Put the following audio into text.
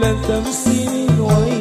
لثمس سنين وين